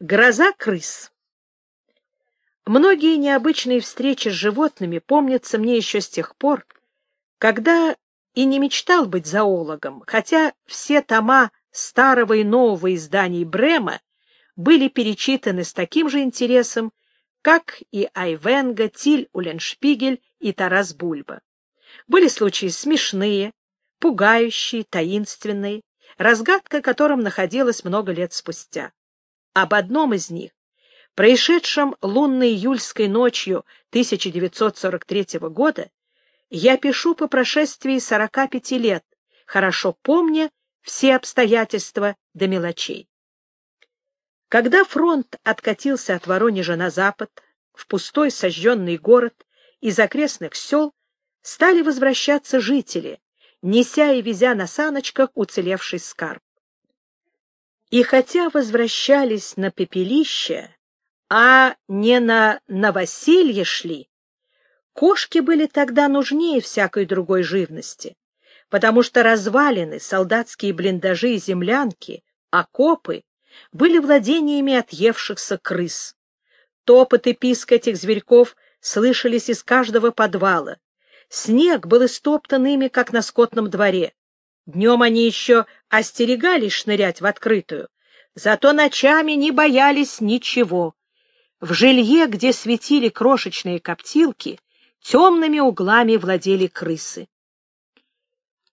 Гроза крыс. Многие необычные встречи с животными помнятся мне еще с тех пор, когда и не мечтал быть зоологом, хотя все тома старого и нового изданий Брема были перечитаны с таким же интересом, как и Айвенга, Тиль Уленшпигель и Тарас Бульба. Были случаи смешные, пугающие, таинственные, разгадка которым находилась много лет спустя. Об одном из них, происшедшем лунной июльской ночью 1943 года, я пишу по прошествии 45 лет, хорошо помня все обстоятельства до мелочей. Когда фронт откатился от Воронежа на запад, в пустой сожженный город из окрестных сел стали возвращаться жители, неся и везя на саночках уцелевший скарб. И хотя возвращались на пепелище, а не на новоселье шли, кошки были тогда нужнее всякой другой живности, потому что развалины, солдатские блиндажи и землянки, окопы были владениями отъевшихся крыс. Топот и писк этих зверьков слышались из каждого подвала. Снег был истоптан ими, как на скотном дворе. Днем они еще остерегались шнырять в открытую, зато ночами не боялись ничего. В жилье, где светили крошечные коптилки, темными углами владели крысы.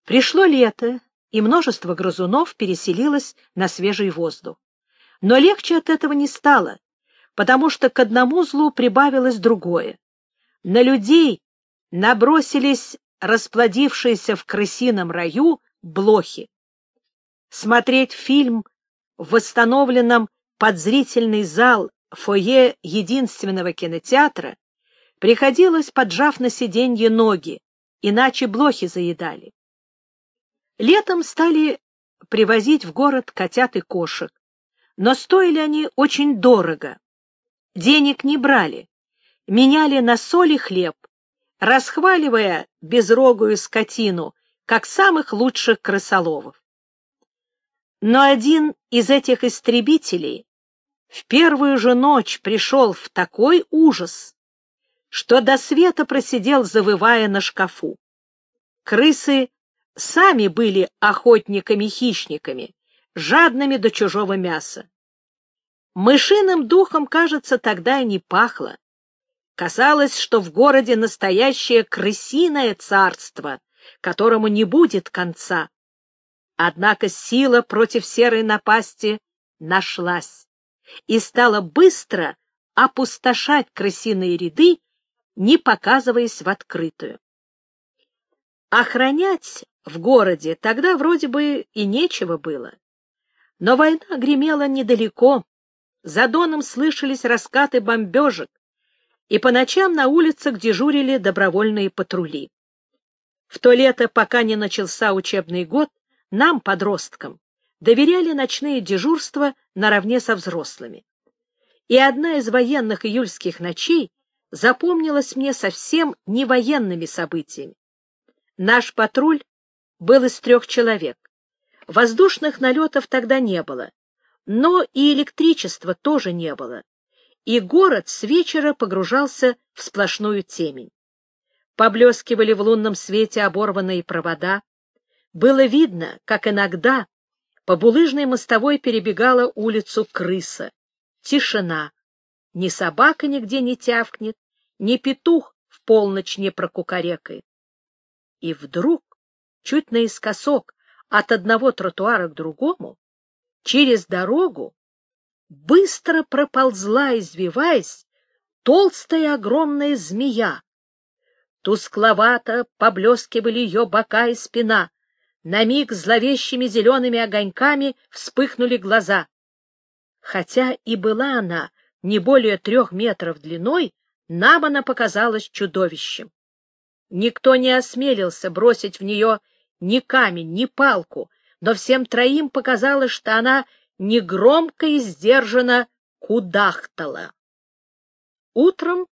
Пришло лето, и множество грызунов переселилось на свежий воздух. Но легче от этого не стало, потому что к одному злу прибавилось другое. На людей набросились расплодившиеся в крысином раю блохи. Смотреть фильм в восстановленном подзрительный зал фойе единственного кинотеатра приходилось, поджав на сиденье ноги, иначе блохи заедали. Летом стали привозить в город котят и кошек, но стоили они очень дорого. Денег не брали, меняли на соль и хлеб, расхваливая безрогую скотину как самых лучших крысоловов. Но один из этих истребителей в первую же ночь пришел в такой ужас, что до света просидел, завывая на шкафу. Крысы сами были охотниками-хищниками, жадными до чужого мяса. Мышиным духом, кажется, тогда и не пахло. Казалось, что в городе настоящее крысиное царство, которому не будет конца. Однако сила против серой напасти нашлась и стала быстро опустошать крысиные ряды, не показываясь в открытую. Охранять в городе тогда вроде бы и нечего было. Но война гремела недалеко, за доном слышались раскаты бомбежек, и по ночам на улицах дежурили добровольные патрули. В то лето, пока не начался учебный год, нам, подросткам, доверяли ночные дежурства наравне со взрослыми. И одна из военных июльских ночей запомнилась мне совсем не военными событиями. Наш патруль был из трех человек. Воздушных налетов тогда не было, но и электричества тоже не было, и город с вечера погружался в сплошную темень. Поблескивали в лунном свете оборванные провода. Было видно, как иногда по булыжной мостовой перебегала улицу крыса. Тишина. Ни собака нигде не тявкнет, ни петух в полночь не прокукарекает. И вдруг, чуть наискосок от одного тротуара к другому, через дорогу быстро проползла, извиваясь, толстая огромная змея. Тускловато поблескивали ее бока и спина. На миг зловещими зелеными огоньками вспыхнули глаза. Хотя и была она не более трех метров длиной, нам она показалась чудовищем. Никто не осмелился бросить в нее ни камень, ни палку, но всем троим показалось, что она негромко и сдержанно кудахтала. Утром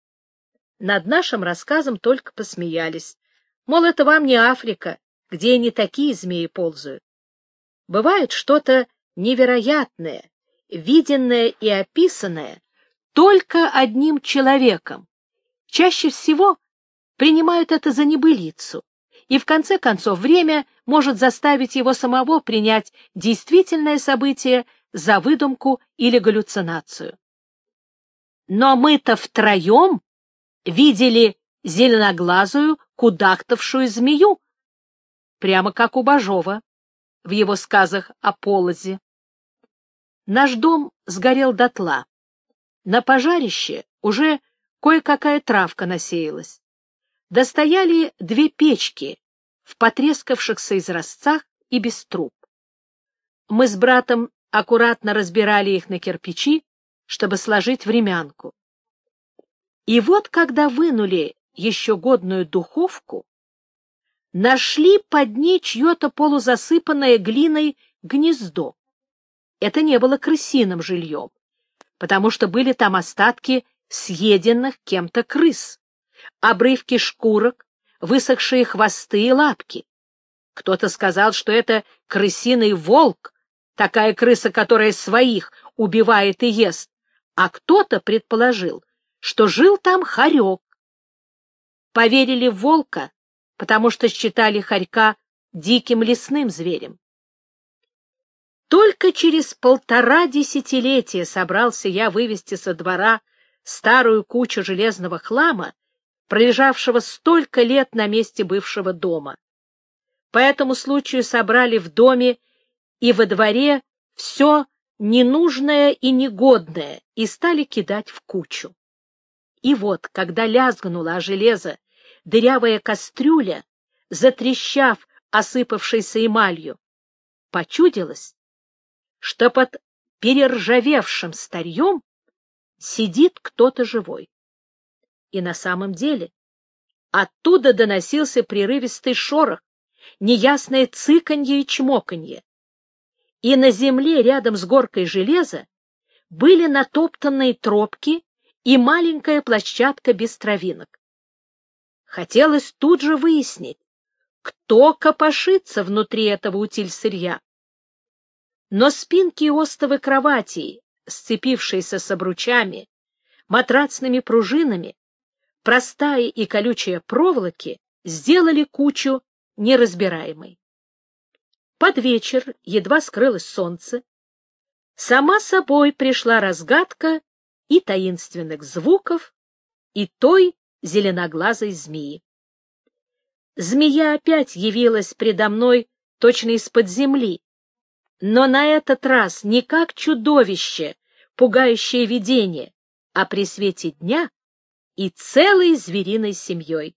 над нашим рассказом только посмеялись. Мол, это вам не Африка, где не такие змеи ползают. Бывает что-то невероятное, виденное и описанное только одним человеком. Чаще всего принимают это за небылицу, и в конце концов время может заставить его самого принять действительное событие за выдумку или галлюцинацию. Но мы-то втроем видели зеленоглазую, кудахтавшую змею, прямо как у Бажова в его сказах о полозе. Наш дом сгорел дотла. На пожарище уже кое-какая травка насеялась. Достояли две печки в потрескавшихся изразцах и без труб. Мы с братом аккуратно разбирали их на кирпичи, чтобы сложить времянку. И вот, когда вынули еще годную духовку, нашли под ней чье-то полузасыпанное глиной гнездо. Это не было крысиным жильем, потому что были там остатки съеденных кем-то крыс, обрывки шкурок, высохшие хвосты и лапки. Кто-то сказал, что это крысиный волк, такая крыса, которая своих убивает и ест, а кто-то предположил, что жил там хорек. Поверили в волка, потому что считали хорька диким лесным зверем. Только через полтора десятилетия собрался я вывести со двора старую кучу железного хлама, пролежавшего столько лет на месте бывшего дома. По этому случаю собрали в доме и во дворе все ненужное и негодное и стали кидать в кучу. И вот, когда лязгнула о железо дырявая кастрюля, затрещав осыпавшейся эмалью, почудилось, что под перержавевшим старьем сидит кто-то живой. И на самом деле оттуда доносился прерывистый шорох, неясное цыканье и чмоканье. И на земле рядом с горкой железа были натоптанные тропки и маленькая площадка без травинок. Хотелось тут же выяснить, кто копошится внутри этого утиль-сырья. Но спинки и остовы кроватей, сцепившиеся с обручами, матрацными пружинами, простая и колючая проволоки сделали кучу неразбираемой. Под вечер, едва скрылось солнце, сама собой пришла разгадка и таинственных звуков, и той зеленоглазой змеи. Змея опять явилась предо мной точно из-под земли, но на этот раз не как чудовище, пугающее видение, а при свете дня и целой звериной семьей.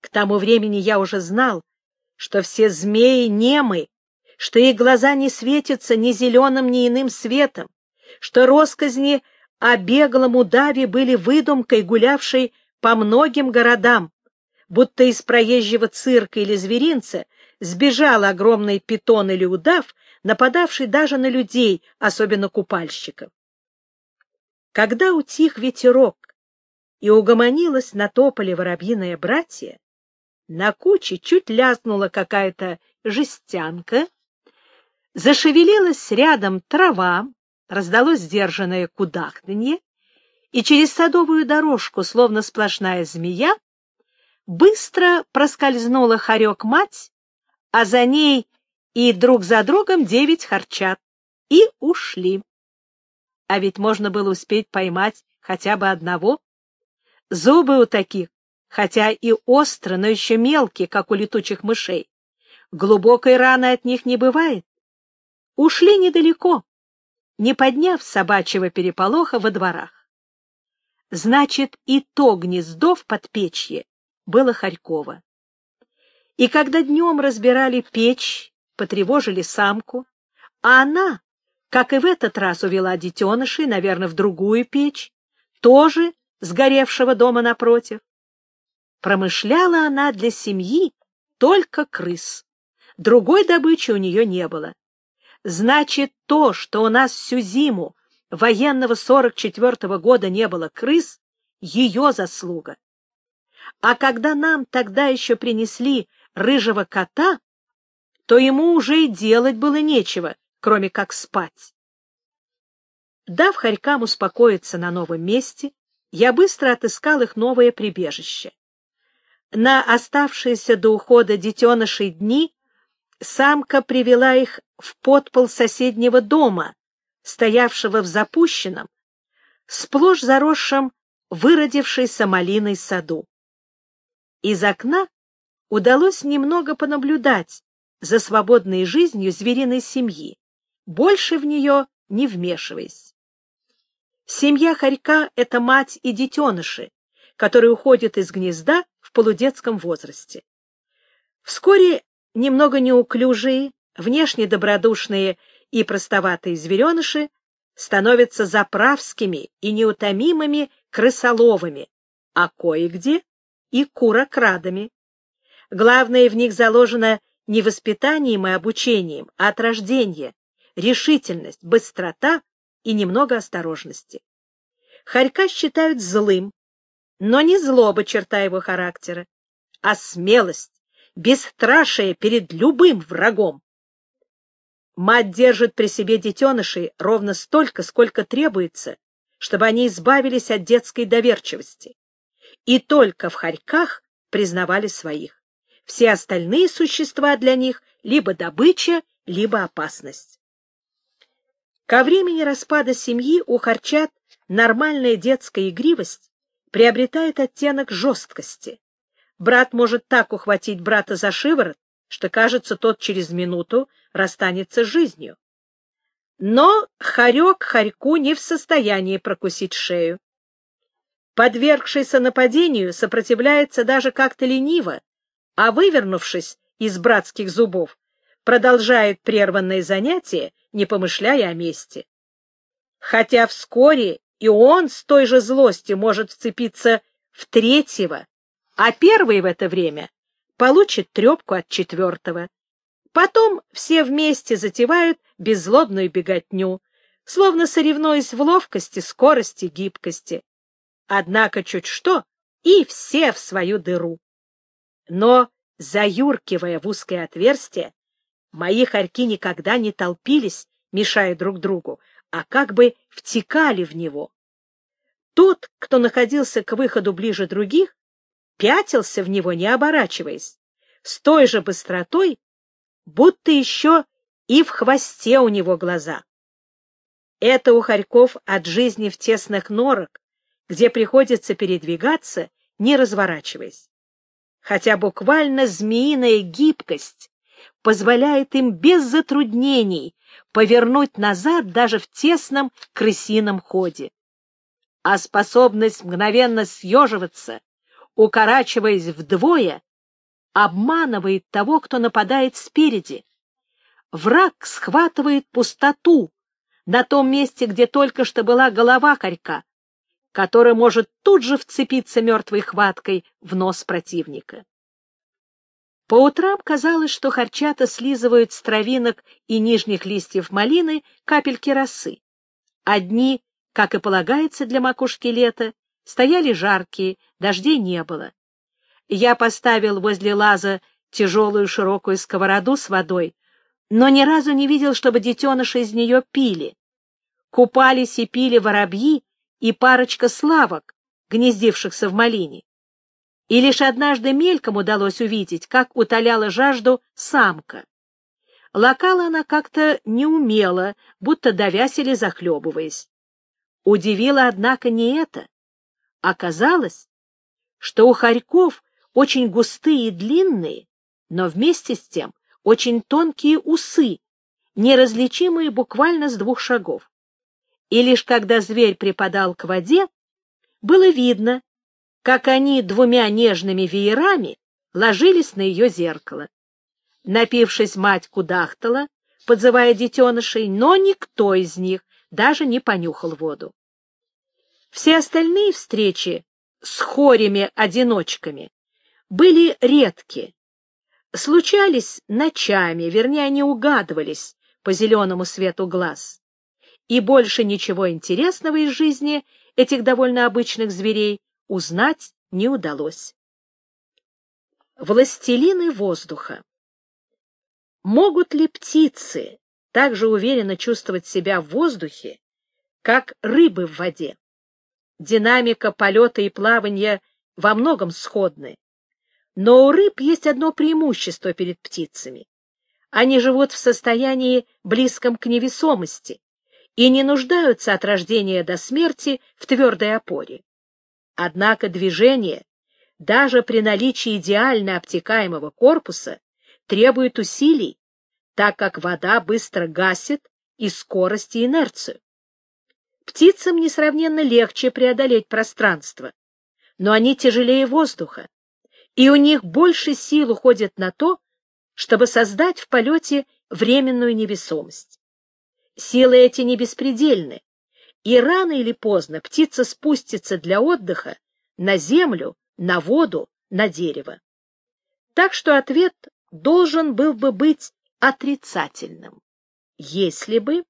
К тому времени я уже знал, что все змеи немы, что их глаза не светятся ни зеленым, ни иным светом, что росказни о беглом удаве были выдумкой, гулявшей по многим городам, будто из проезжего цирка или зверинца сбежал огромный питон или удав, нападавший даже на людей, особенно купальщиков. Когда утих ветерок и угомонилась на тополе воробьиное братье, на куче чуть лязнула какая-то жестянка, зашевелилась рядом трава, раздалось сдержанное кудахтанье, и через садовую дорожку, словно сплошная змея, быстро проскользнула хорек-мать, а за ней и друг за другом девять харчат, и ушли. А ведь можно было успеть поймать хотя бы одного. Зубы у таких, хотя и остро, но еще мелкие, как у летучих мышей. Глубокой раны от них не бывает. Ушли недалеко, не подняв собачьего переполоха во дворах. Значит, и то гнездо в подпечье было Харькова. И когда днем разбирали печь, потревожили самку, а она, как и в этот раз увела детенышей, наверное, в другую печь, тоже сгоревшего дома напротив. Промышляла она для семьи только крыс. Другой добычи у нее не было. Значит, то, что у нас всю зиму военного 44-го года не было крыс, ее заслуга. А когда нам тогда еще принесли рыжего кота, то ему уже и делать было нечего, кроме как спать. Дав хорькам успокоиться на новом месте, я быстро отыскал их новое прибежище. На оставшиеся до ухода детенышей дни самка привела их в подпол соседнего дома, стоявшего в запущенном, сплошь заросшем выродившейся малиной саду. Из окна удалось немного понаблюдать за свободной жизнью звериной семьи, больше в нее не вмешиваясь. Семья хорька — это мать и детеныши, которые уходят из гнезда в полудетском возрасте. Вскоре немного неуклюжие, внешне добродушные и простоватые звереныши становятся заправскими и неутомимыми крысоловыми, а кое-где и курокрадами. Главное в них заложено не воспитанием и обучением, а от рождения, решительность, быстрота и немного осторожности. Харька считают злым, но не злоба черта его характера, а смелость, бесстрашие перед любым врагом. Мать держит при себе детенышей ровно столько, сколько требуется, чтобы они избавились от детской доверчивости. И только в хорьках признавали своих. Все остальные существа для них либо добыча, либо опасность. Ко времени распада семьи у харчат нормальная детская игривость приобретает оттенок жесткости. Брат может так ухватить брата за шиворот, что, кажется, тот через минуту расстанется жизнью. Но хорек хорьку не в состоянии прокусить шею. Подвергшийся нападению сопротивляется даже как-то лениво, а вывернувшись из братских зубов, продолжает прерванное занятие, не помышляя о мести. Хотя вскоре и он с той же злостью может вцепиться в третьего, а первый в это время получит трепку от четвертого. Потом все вместе затевают беззлобную беготню, словно соревнуясь в ловкости, скорости, гибкости. Однако чуть что, и все в свою дыру. Но, заюркивая в узкое отверстие, мои хорьки никогда не толпились, мешая друг другу, а как бы втекали в него. Тот, кто находился к выходу ближе других, пятился в него, не оборачиваясь, с той же быстротой, будто еще и в хвосте у него глаза. Это у хорьков от жизни в тесных норах, где приходится передвигаться, не разворачиваясь. Хотя буквально змеиная гибкость позволяет им без затруднений повернуть назад даже в тесном крысином ходе. А способность мгновенно съеживаться, укорачиваясь вдвое, обманывает того, кто нападает спереди. Враг схватывает пустоту на том месте, где только что была голова хорька, которая может тут же вцепиться мертвой хваткой в нос противника. По утрам казалось, что харчата слизывают с травинок и нижних листьев малины капельки росы. Одни, как и полагается для макушки лета, стояли жаркие, дождей не было. Я поставил возле лаза тяжелую широкую сковороду с водой, но ни разу не видел, чтобы детеныши из нее пили. Купались и пили воробьи и парочка славок, гнездившихся в малине. И лишь однажды мельком удалось увидеть, как утоляла жажду самка. Лакала она как-то неумело, будто давясь или захлебываясь. Удивило, однако, не это. Оказалось, что у хорьков очень густые и длинные, но вместе с тем очень тонкие усы, неразличимые буквально с двух шагов. И лишь когда зверь припадал к воде, было видно, как они двумя нежными веерами ложились на ее зеркало. Напившись, мать кудахтала, подзывая детенышей, но никто из них даже не понюхал воду. Все остальные встречи с хорями-одиночками были редки. Случались ночами, вернее, они угадывались по зеленому свету глаз. И больше ничего интересного из жизни этих довольно обычных зверей узнать не удалось. Властелины воздуха Могут ли птицы так же уверенно чувствовать себя в воздухе, как рыбы в воде. Динамика полета и плавания во многом сходны. Но у рыб есть одно преимущество перед птицами. Они живут в состоянии, близком к невесомости, и не нуждаются от рождения до смерти в твердой опоре. Однако движение, даже при наличии идеально обтекаемого корпуса, требует усилий, так как вода быстро гасит и скорость, и инерцию. Птицам несравненно легче преодолеть пространство, но они тяжелее воздуха, и у них больше сил уходит на то, чтобы создать в полете временную невесомость. Силы эти не беспредельны, и рано или поздно птица спустится для отдыха на землю, на воду, на дерево. Так что ответ должен был бы быть отрицательным, если бы